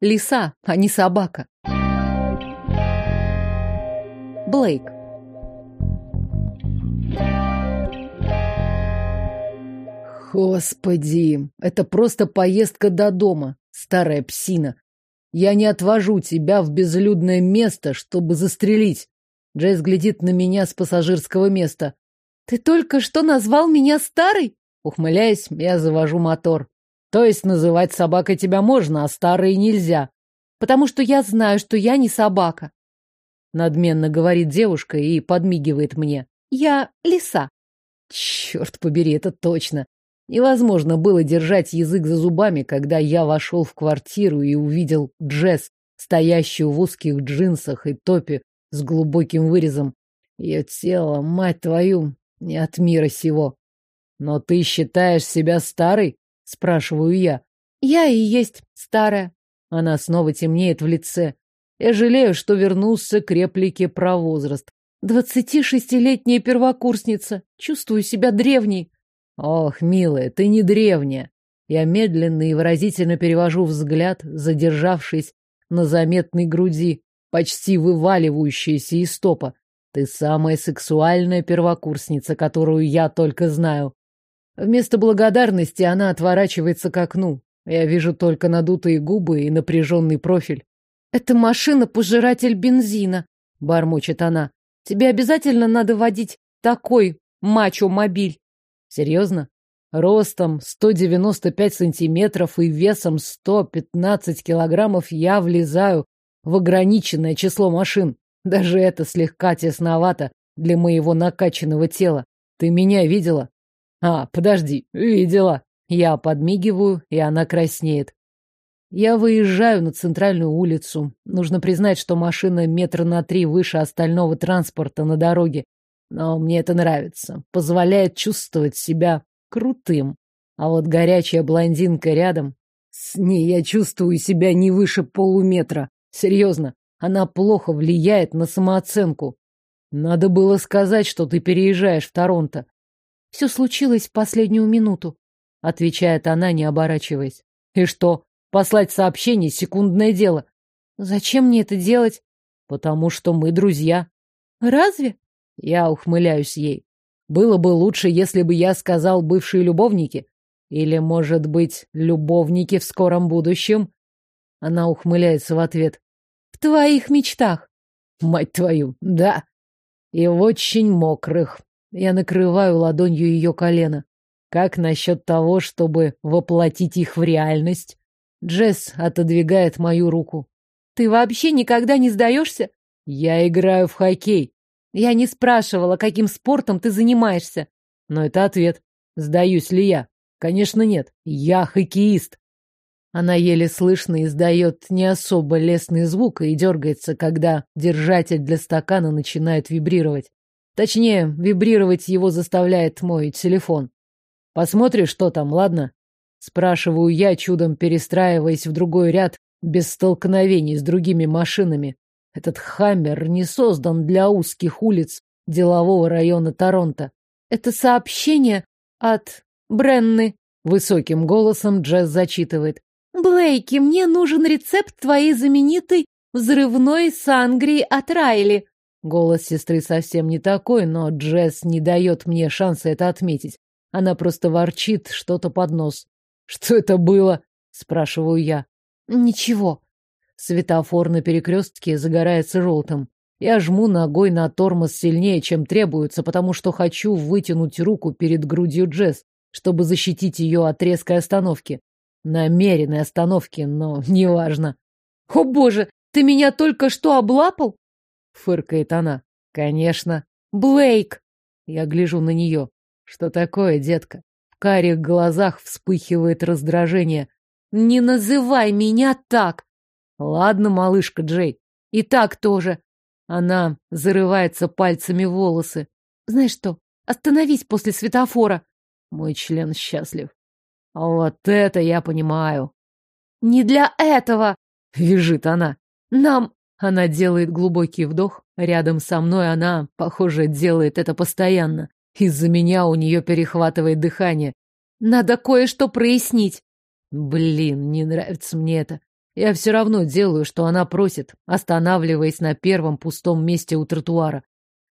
лиса, а не собака. Блейк. Господи, это просто поездка до дома, старая псина. Я не отвожу тебя в безлюдное место, чтобы застрелить. Джейс глядит на меня с пассажирского места. Ты только что назвал меня старой? Ухмыляясь, я завожу мотор. То есть называть собакой тебя можно, а старой нельзя. Потому что я знаю, что я не собака. Надменно говорит девушка и подмигивает мне. Я лиса. Черт побери, это точно. Невозможно было держать язык за зубами, когда я вошел в квартиру и увидел Джесс, стоящую в узких джинсах и топе с глубоким вырезом. Ее тело, мать твою, не от мира сего. Но ты считаешь себя старой? Спрашиваю я. Я и есть старая. Она снова темнеет в лице. Я жалею, что вернулся к реплике про возраст. Двадцати шестилетняя первокурсница. Чувствую себя древней. Ох, милая, ты не древняя. Я медленно и выразительно перевожу взгляд, задержавшись на заметной груди, почти вываливающейся из стопа. Ты самая сексуальная первокурсница, которую я только знаю. Вместо благодарности она отворачивается к окну. Я вижу только надутые губы и напряженный профиль. «Это машина-пожиратель бензина», — бормочет она. «Тебе обязательно надо водить такой мачо-мобиль». Серьезно? Ростом 195 сантиметров и весом 115 килограммов я влезаю в ограниченное число машин. Даже это слегка тесновато для моего накачанного тела. Ты меня видела? А, подожди, видела. Я подмигиваю, и она краснеет. Я выезжаю на центральную улицу. Нужно признать, что машина метра на три выше остального транспорта на дороге. Но мне это нравится. Позволяет чувствовать себя крутым. А вот горячая блондинка рядом... С ней я чувствую себя не выше полуметра. Серьезно, она плохо влияет на самооценку. Надо было сказать, что ты переезжаешь в Торонто. Все случилось в последнюю минуту, отвечает она, не оборачиваясь. И что, послать сообщение — секундное дело. Зачем мне это делать? Потому что мы друзья. Разве? Я ухмыляюсь ей. Было бы лучше, если бы я сказал бывшие любовники. Или, может быть, любовники в скором будущем? Она ухмыляется в ответ. В твоих мечтах. Мать твою, да. И очень мокрых. Я накрываю ладонью ее колено. Как насчет того, чтобы воплотить их в реальность? Джесс отодвигает мою руку. Ты вообще никогда не сдаешься? Я играю в хоккей. Я не спрашивала, каким спортом ты занимаешься. Но это ответ. Сдаюсь ли я? Конечно, нет. Я хоккеист. Она еле слышно издает не особо лестный звук и дергается, когда держатель для стакана начинает вибрировать. Точнее, вибрировать его заставляет мой телефон. Посмотришь, что там, ладно? Спрашиваю я, чудом перестраиваясь в другой ряд, без столкновений с другими машинами. Этот Хаммер не создан для узких улиц делового района Торонто. Это сообщение от Бренны. Высоким голосом Джесс зачитывает. Блейки, мне нужен рецепт твоей знаменитой взрывной сангрии от Райли. Голос сестры совсем не такой, но Джесс не дает мне шанса это отметить. Она просто ворчит что-то под нос. «Что это было?» — спрашиваю я. «Ничего», Светофор на перекрестке загорается желтым. Я жму ногой на тормоз сильнее, чем требуется, потому что хочу вытянуть руку перед грудью Джесс, чтобы защитить ее от резкой остановки. Намеренной остановки, но неважно. «О боже, ты меня только что облапал?» — фыркает она. «Конечно». «Блейк!» Я гляжу на нее. «Что такое, детка?» В карих глазах вспыхивает раздражение. «Не называй меня так!» Ладно, малышка Джей. И так тоже. Она зарывается пальцами волосы. Знаешь что, остановись после светофора. Мой член счастлив. Вот это я понимаю. Не для этого. Вяжет она. Нам... Она делает глубокий вдох. Рядом со мной она, похоже, делает это постоянно. Из-за меня у нее перехватывает дыхание. Надо кое-что прояснить. Блин, не нравится мне это. Я все равно делаю, что она просит, останавливаясь на первом пустом месте у тротуара.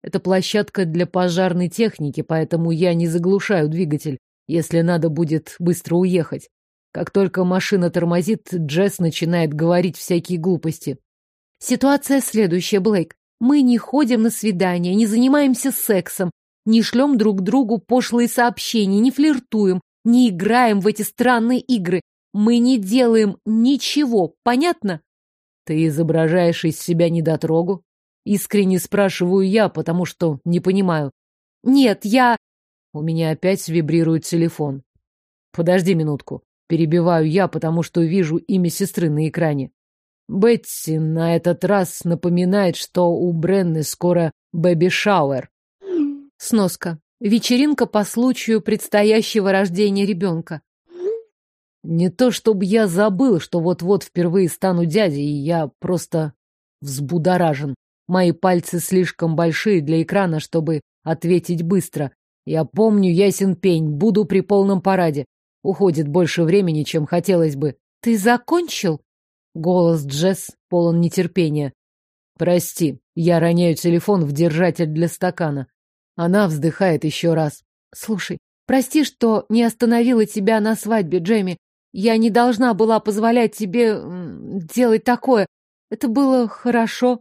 Это площадка для пожарной техники, поэтому я не заглушаю двигатель, если надо будет быстро уехать. Как только машина тормозит, Джесс начинает говорить всякие глупости. Ситуация следующая, Блейк. Мы не ходим на свидания, не занимаемся сексом, не шлем друг другу пошлые сообщения, не флиртуем, не играем в эти странные игры. Мы не делаем ничего, понятно? Ты изображаешь из себя недотрогу? Искренне спрашиваю я, потому что не понимаю. Нет, я... У меня опять вибрирует телефон. Подожди минутку. Перебиваю я, потому что вижу имя сестры на экране. Бетси на этот раз напоминает, что у Бренны скоро бэби-шауэр. Сноска. Вечеринка по случаю предстоящего рождения ребенка. Не то чтобы я забыл, что вот-вот впервые стану дядей, и я просто взбудоражен. Мои пальцы слишком большие для экрана, чтобы ответить быстро. Я помню, ясен пень, буду при полном параде. Уходит больше времени, чем хотелось бы. Ты закончил? Голос Джесс полон нетерпения. Прости, я роняю телефон в держатель для стакана. Она вздыхает еще раз. Слушай, прости, что не остановила тебя на свадьбе, Джейми. Я не должна была позволять тебе делать такое. Это было хорошо.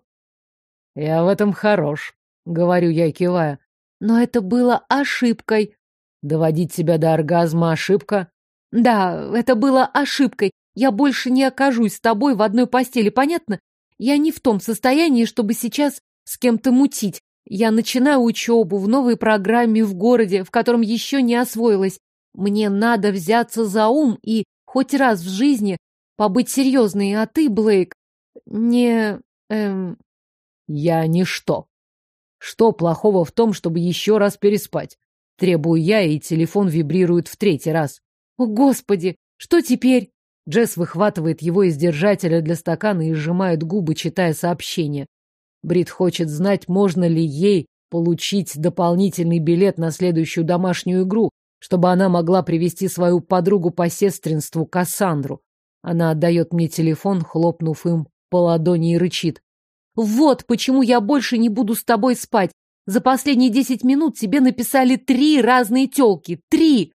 Я в этом хорош, говорю я, кивая. Но это было ошибкой. Доводить себя до оргазма ошибка? Да, это было ошибкой. Я больше не окажусь с тобой в одной постели, понятно? Я не в том состоянии, чтобы сейчас с кем-то мутить. Я начинаю учебу в новой программе в городе, в котором еще не освоилась. Мне надо взяться за ум и хоть раз в жизни побыть серьезной, а ты, Блейк, не... эм... Я ничто. Что плохого в том, чтобы еще раз переспать? Требую я, и телефон вибрирует в третий раз. О, Господи! Что теперь? Джесс выхватывает его из держателя для стакана и сжимает губы, читая сообщение. Брит хочет знать, можно ли ей получить дополнительный билет на следующую домашнюю игру, чтобы она могла привести свою подругу по сестринству Кассандру. Она отдает мне телефон, хлопнув им по ладони и рычит. «Вот почему я больше не буду с тобой спать. За последние десять минут тебе написали три разные тёлки. Три!»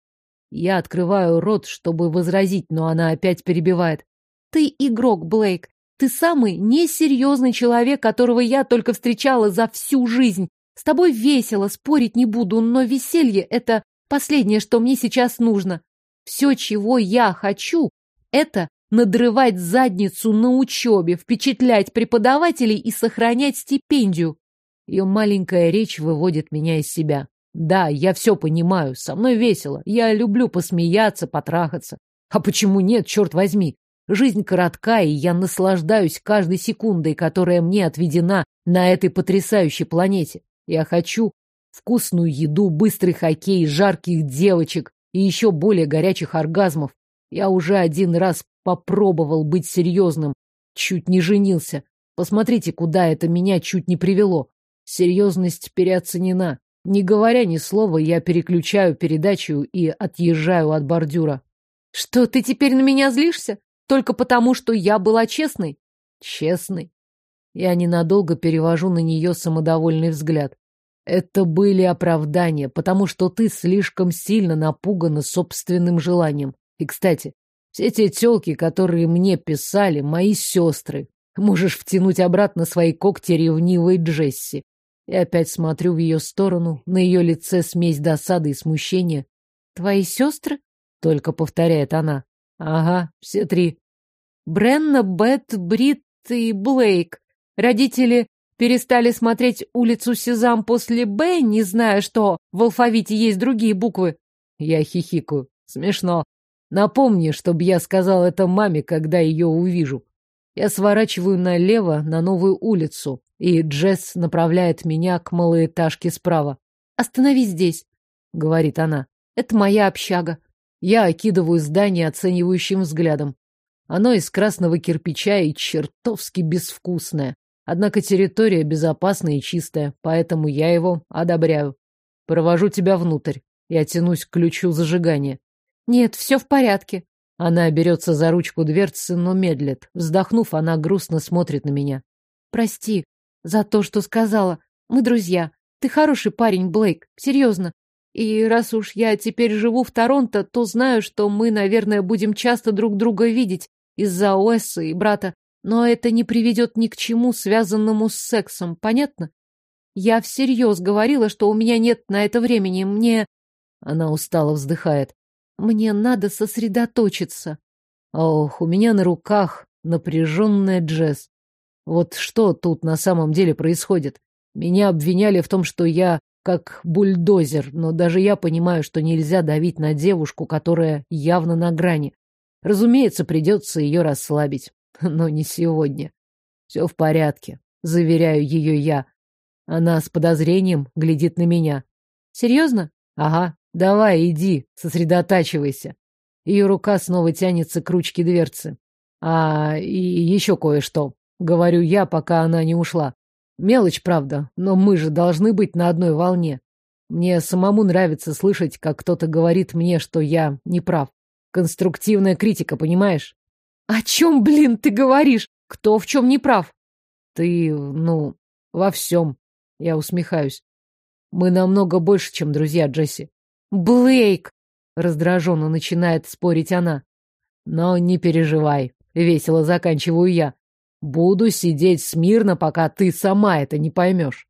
Я открываю рот, чтобы возразить, но она опять перебивает. «Ты игрок, Блейк. Ты самый несерьезный человек, которого я только встречала за всю жизнь. С тобой весело, спорить не буду, но веселье — это последнее, что мне сейчас нужно. Все, чего я хочу, это надрывать задницу на учебе, впечатлять преподавателей и сохранять стипендию. Ее маленькая речь выводит меня из себя. Да, я все понимаю, со мной весело. Я люблю посмеяться, потрахаться. А почему нет, черт возьми? Жизнь коротка, и я наслаждаюсь каждой секундой, которая мне отведена на этой потрясающей планете. Я хочу вкусную еду, быстрый хоккей, жарких девочек и еще более горячих оргазмов. Я уже один раз попробовал быть серьезным, чуть не женился. Посмотрите, куда это меня чуть не привело. Серьезность переоценена. Не говоря ни слова, я переключаю передачу и отъезжаю от бордюра. Что, ты теперь на меня злишься? Только потому, что я была честной? Честной? Я ненадолго перевожу на нее самодовольный взгляд. Это были оправдания, потому что ты слишком сильно напугана собственным желанием. И, кстати, все те тёлки, которые мне писали, мои сестры. Можешь втянуть обратно свои когти ревнивой Джесси. И опять смотрю в ее сторону, на ее лице смесь досады и смущения. Твои сестры? Только повторяет она. Ага, все три. Бренна, Бет, Брит и Блейк. Родители перестали смотреть улицу Сезам после «Б», не зная, что в алфавите есть другие буквы. Я хихикаю. Смешно. Напомни, чтобы я сказал это маме, когда ее увижу. Я сворачиваю налево на новую улицу, и Джесс направляет меня к малоэтажке справа. «Остановись здесь», — говорит она. «Это моя общага. Я окидываю здание оценивающим взглядом. Оно из красного кирпича и чертовски безвкусное. Однако территория безопасная и чистая, поэтому я его одобряю. Провожу тебя внутрь. Я тянусь к ключу зажигания. Нет, все в порядке. Она берется за ручку дверцы, но медлит. Вздохнув, она грустно смотрит на меня. Прости за то, что сказала. Мы друзья. Ты хороший парень, Блейк. Серьезно. И раз уж я теперь живу в Торонто, то знаю, что мы, наверное, будем часто друг друга видеть из-за Уэса и брата. Но это не приведет ни к чему, связанному с сексом. Понятно? Я всерьез говорила, что у меня нет на это времени. Мне... Она устало вздыхает. Мне надо сосредоточиться. Ох, у меня на руках напряженная Джесс. Вот что тут на самом деле происходит? Меня обвиняли в том, что я как бульдозер, но даже я понимаю, что нельзя давить на девушку, которая явно на грани. Разумеется, придется ее расслабить, но не сегодня. Все в порядке, заверяю ее я. Она с подозрением глядит на меня. Серьезно? Ага, давай, иди, сосредотачивайся. Ее рука снова тянется к ручке дверцы. А, и еще кое-что. Говорю я, пока она не ушла. Мелочь, правда, но мы же должны быть на одной волне. Мне самому нравится слышать, как кто-то говорит мне, что я не прав. Конструктивная критика, понимаешь? О чем, блин, ты говоришь? Кто в чем не прав? Ты, ну, во всем. Я усмехаюсь. Мы намного больше, чем друзья, Джесси. Блейк! Раздраженно начинает спорить она. Но не переживай, весело заканчиваю я. Буду сидеть смирно, пока ты сама это не поймешь.